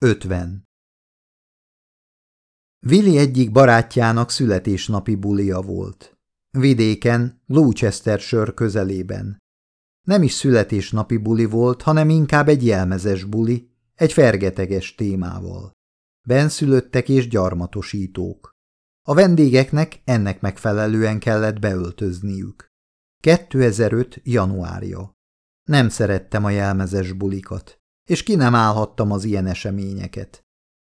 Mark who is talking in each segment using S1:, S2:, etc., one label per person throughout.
S1: 50. Willi egyik barátjának születésnapi bulia volt. Vidéken, Gloucestershire közelében. Nem is születésnapi buli volt, hanem inkább egy jelmezes buli, egy fergeteges témával. Benszülöttek és gyarmatosítók. A vendégeknek ennek megfelelően kellett beöltözniük. 2005. januárja. Nem szerettem a jelmezes bulikat és ki nem állhattam az ilyen eseményeket.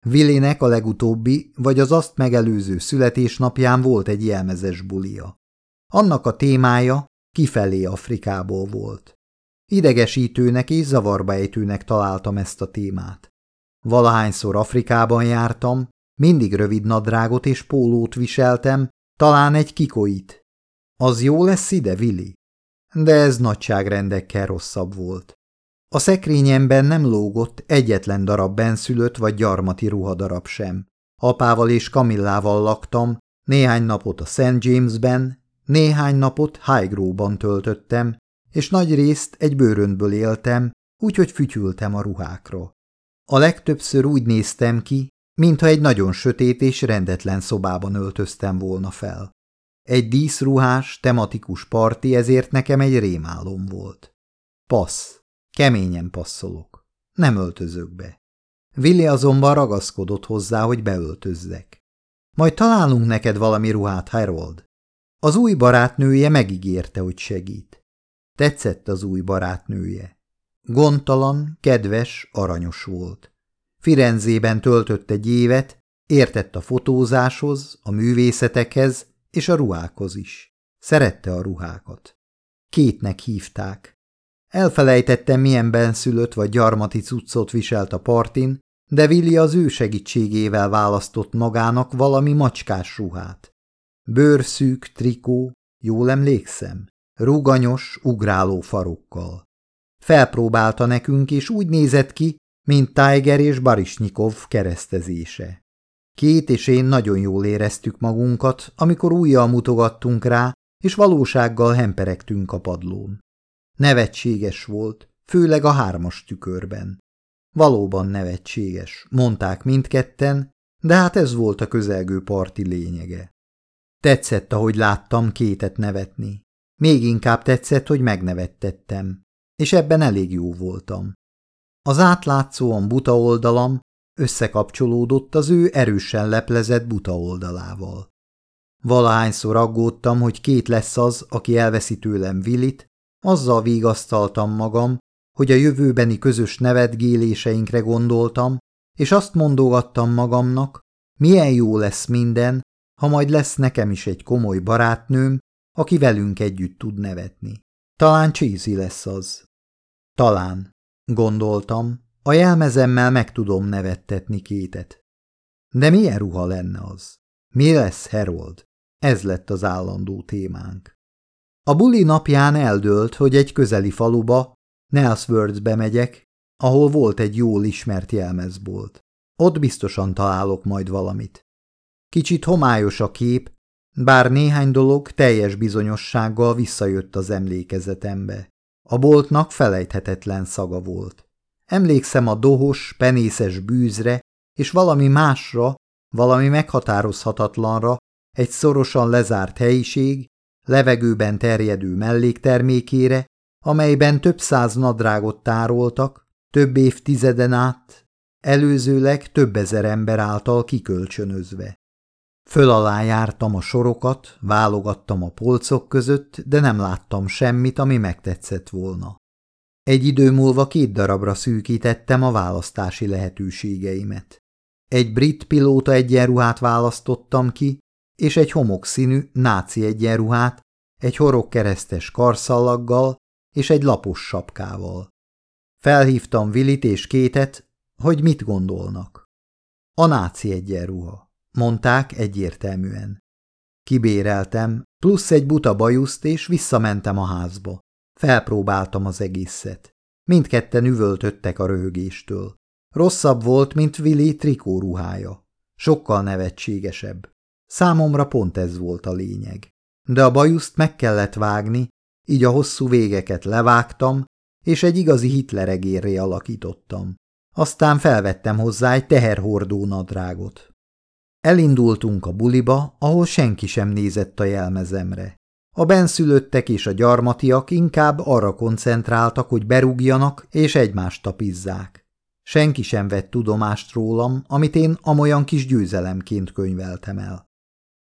S1: Willinek a legutóbbi, vagy az azt megelőző születésnapján volt egy jelmezes bulia. Annak a témája kifelé Afrikából volt. Idegesítőnek és zavarba ejtőnek találtam ezt a témát. Valahányszor Afrikában jártam, mindig rövid nadrágot és pólót viseltem, talán egy kikoit. Az jó lesz ide, Willi? De ez nagyságrendekkel rosszabb volt. A szekrényemben nem lógott egyetlen darab benszülött vagy gyarmati ruhadarab sem. Apával és Kamillával laktam, néhány napot a St. Jamesben, néhány napot Highgrove-ban töltöttem, és nagy részt egy bőröntből éltem, úgyhogy fütyültem a ruhákra. A legtöbbször úgy néztem ki, mintha egy nagyon sötét és rendetlen szobában öltöztem volna fel. Egy díszruhás, tematikus parti ezért nekem egy rémálom volt. Passz. Keményen passzolok. Nem öltözök be. Willi azonban ragaszkodott hozzá, hogy beöltözzek. Majd találunk neked valami ruhát, Harold. Az új barátnője megígérte, hogy segít. Tetszett az új barátnője. Gondtalan, kedves, aranyos volt. Firenzében töltött egy évet, értett a fotózáshoz, a művészetekhez és a ruhákhoz is. Szerette a ruhákat. Kétnek hívták. Elfelejtettem, milyen benszülött vagy gyarmati cuccot viselt a partin, de Willi az ő segítségével választott magának valami macskás ruhát. Bőrszűk, trikó, jól emlékszem, ruganyos, ugráló farokkal. Felpróbálta nekünk, és úgy nézett ki, mint Tiger és Barisnyikov keresztezése. Két és én nagyon jól éreztük magunkat, amikor újjal mutogattunk rá, és valósággal hemperegtünk a padlón. Nevetséges volt, főleg a hármas tükörben. Valóban nevetséges, mondták mindketten, de hát ez volt a közelgő parti lényege. Tetszett, ahogy láttam kétet nevetni. Még inkább tetszett, hogy megnevettettem, és ebben elég jó voltam. Az átlátszóan buta oldalam összekapcsolódott az ő erősen leplezett buta oldalával. Valahányszor aggódtam, hogy két lesz az, aki elveszi tőlem Willit, azzal vigasztaltam magam, hogy a jövőbeni közös nevetgéléseinkre gondoltam, és azt mondogattam magamnak, milyen jó lesz minden, ha majd lesz nekem is egy komoly barátnőm, aki velünk együtt tud nevetni. Talán Cheesy lesz az. Talán, gondoltam, a jelmezemmel meg tudom nevettetni kétet. De milyen ruha lenne az? Mi lesz, Harold? Ez lett az állandó témánk. A buli napján eldőlt, hogy egy közeli faluba, Nelsworthbe megyek, ahol volt egy jól ismert jelmezbolt. Ott biztosan találok majd valamit. Kicsit homályos a kép, bár néhány dolog teljes bizonyossággal visszajött az emlékezetembe. A boltnak felejthetetlen szaga volt. Emlékszem a dohos, penészes bűzre, és valami másra, valami meghatározhatatlanra, egy szorosan lezárt helyiség, levegőben terjedő melléktermékére, amelyben több száz nadrágot tároltak, több évtizeden át, előzőleg több ezer ember által kikölcsönözve. Föl alá jártam a sorokat, válogattam a polcok között, de nem láttam semmit, ami megtetszett volna. Egy idő múlva két darabra szűkítettem a választási lehetőségeimet. Egy brit pilóta egyenruhát választottam ki, és egy homokszínű náci egyenruhát, egy keresztes karszallaggal és egy lapos sapkával. Felhívtam Vilit és Kétet, hogy mit gondolnak. A náci egyenruha, mondták egyértelműen. Kibéreltem, plusz egy buta bajuszt, és visszamentem a házba. Felpróbáltam az egészet. Mindketten üvöltöttek a röhögéstől. Rosszabb volt, mint Willi trikóruhája. Sokkal nevetségesebb. Számomra pont ez volt a lényeg. De a bajuszt meg kellett vágni, így a hosszú végeket levágtam, és egy igazi hitleregérré alakítottam. aztán felvettem hozzá egy teherhordó nadrágot. Elindultunk a buliba, ahol senki sem nézett a jelmezemre. A benszülöttek és a gyarmatiak inkább arra koncentráltak, hogy berúgjanak és egymást tapizzák. Senki sem vett tudomást rólam, amit én amolyan kis győzelemként könyveltem el.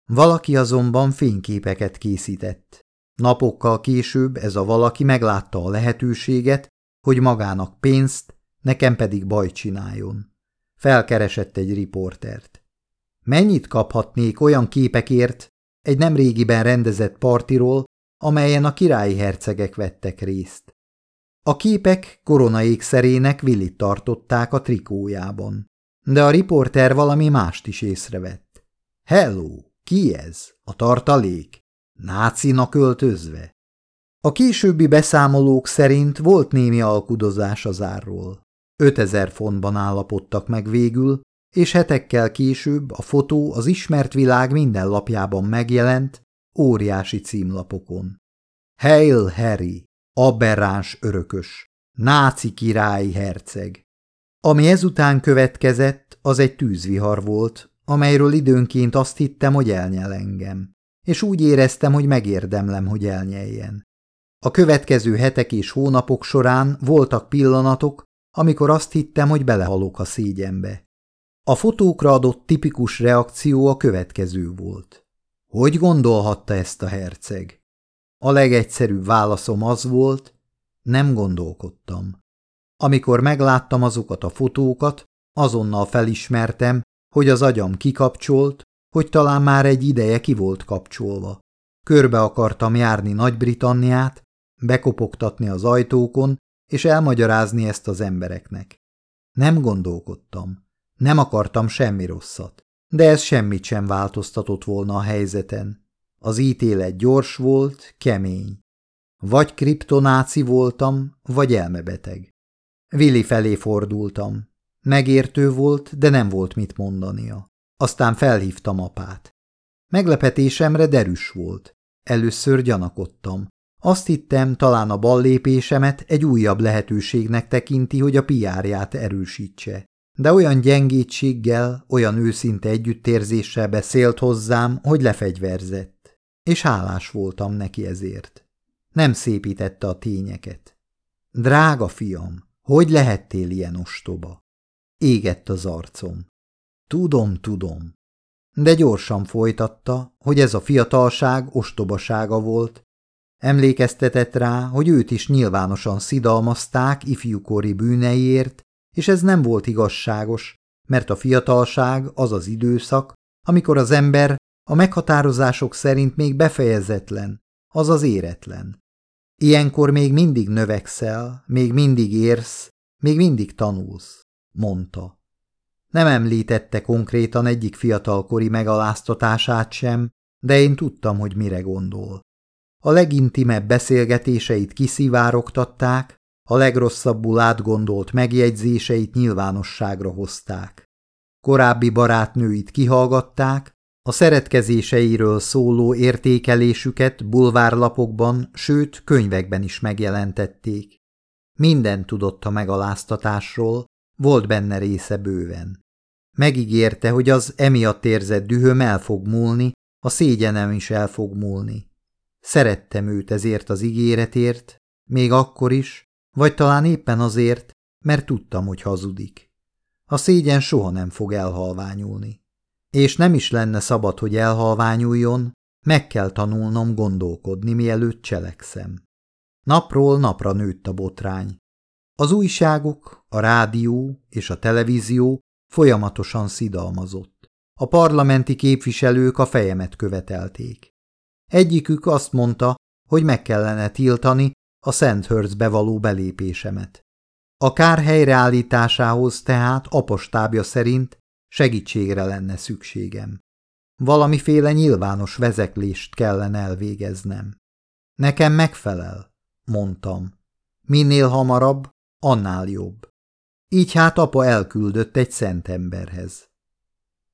S1: Valaki azonban fényképeket készített. Napokkal később ez a valaki meglátta a lehetőséget, hogy magának pénzt, nekem pedig baj csináljon. Felkeresett egy riportert. Mennyit kaphatnék olyan képekért egy nemrégiben rendezett partiról, amelyen a királyi hercegek vettek részt? A képek koronaékszerének Willit tartották a trikójában, de a riporter valami mást is észrevett. Hello, ki ez? A tartalék? Nácinak öltözve? A későbbi beszámolók szerint volt némi alkudozás az árról. 5000 fontban állapodtak meg végül, és hetekkel később a fotó az ismert világ minden lapjában megjelent, óriási címlapokon. Hail Harry, aberráns örökös, náci királyi herceg. Ami ezután következett, az egy tűzvihar volt, amelyről időnként azt hittem, hogy elnyel engem, és úgy éreztem, hogy megérdemlem, hogy elnyeljen. A következő hetek és hónapok során voltak pillanatok, amikor azt hittem, hogy belehalok a szégyenbe. A fotókra adott tipikus reakció a következő volt. Hogy gondolhatta ezt a herceg? A legegyszerűbb válaszom az volt, nem gondolkodtam. Amikor megláttam azokat a fotókat, azonnal felismertem, hogy az agyam kikapcsolt, hogy talán már egy ideje ki volt kapcsolva. Körbe akartam járni Nagy-Britanniát, bekopogtatni az ajtókon, és elmagyarázni ezt az embereknek. Nem gondolkodtam. Nem akartam semmi rosszat, de ez semmit sem változtatott volna a helyzeten. Az ítélet gyors volt, kemény. Vagy kriptonáci voltam, vagy elmebeteg. Vili felé fordultam. Megértő volt, de nem volt mit mondania. Aztán felhívtam apát. Meglepetésemre derűs volt. Először gyanakodtam. Azt hittem, talán a ballépésemet egy újabb lehetőségnek tekinti, hogy a piárját erősítse de olyan gyengétséggel, olyan őszinte együttérzéssel beszélt hozzám, hogy lefegyverzett, és hálás voltam neki ezért. Nem szépítette a tényeket. Drága fiam, hogy lehettél ilyen ostoba? Égett az arcom. Tudom, tudom. De gyorsan folytatta, hogy ez a fiatalság ostobasága volt. Emlékeztetett rá, hogy őt is nyilvánosan szidalmazták ifjúkori bűneiért, és ez nem volt igazságos, mert a fiatalság az az időszak, amikor az ember a meghatározások szerint még befejezetlen, az az éretlen. Ilyenkor még mindig növekszel, még mindig érsz, még mindig tanulsz, mondta. Nem említette konkrétan egyik fiatalkori megaláztatását sem, de én tudtam, hogy mire gondol. A legintimebb beszélgetéseit kiszivárogtatták, a legrosszabbul átgondolt megjegyzéseit nyilvánosságra hozták. Korábbi barátnőit kihallgatták, a szeretkezéseiről szóló értékelésüket bulvárlapokban, sőt könyvekben is megjelentették. Minden tudott a megaláztatásról, volt benne része bőven. Megígérte, hogy az emiatt érzett dühöm el fog múlni, a szégyenem is el fog múlni. Szerettem őt ezért az ígéretért, még akkor is, vagy talán éppen azért, mert tudtam, hogy hazudik. A szégyen soha nem fog elhalványulni. És nem is lenne szabad, hogy elhalványuljon, meg kell tanulnom gondolkodni, mielőtt cselekszem. Napról napra nőtt a botrány. Az újságok, a rádió és a televízió folyamatosan szidalmazott. A parlamenti képviselők a fejemet követelték. Egyikük azt mondta, hogy meg kellene tiltani a Sandhurstbe való belépésemet. A kár helyreállításához tehát apostábja szerint segítségre lenne szükségem. Valamiféle nyilvános vezeklést kellene elvégeznem. Nekem megfelel, mondtam. Minél hamarabb, annál jobb. Így hát apa elküldött egy szent emberhez.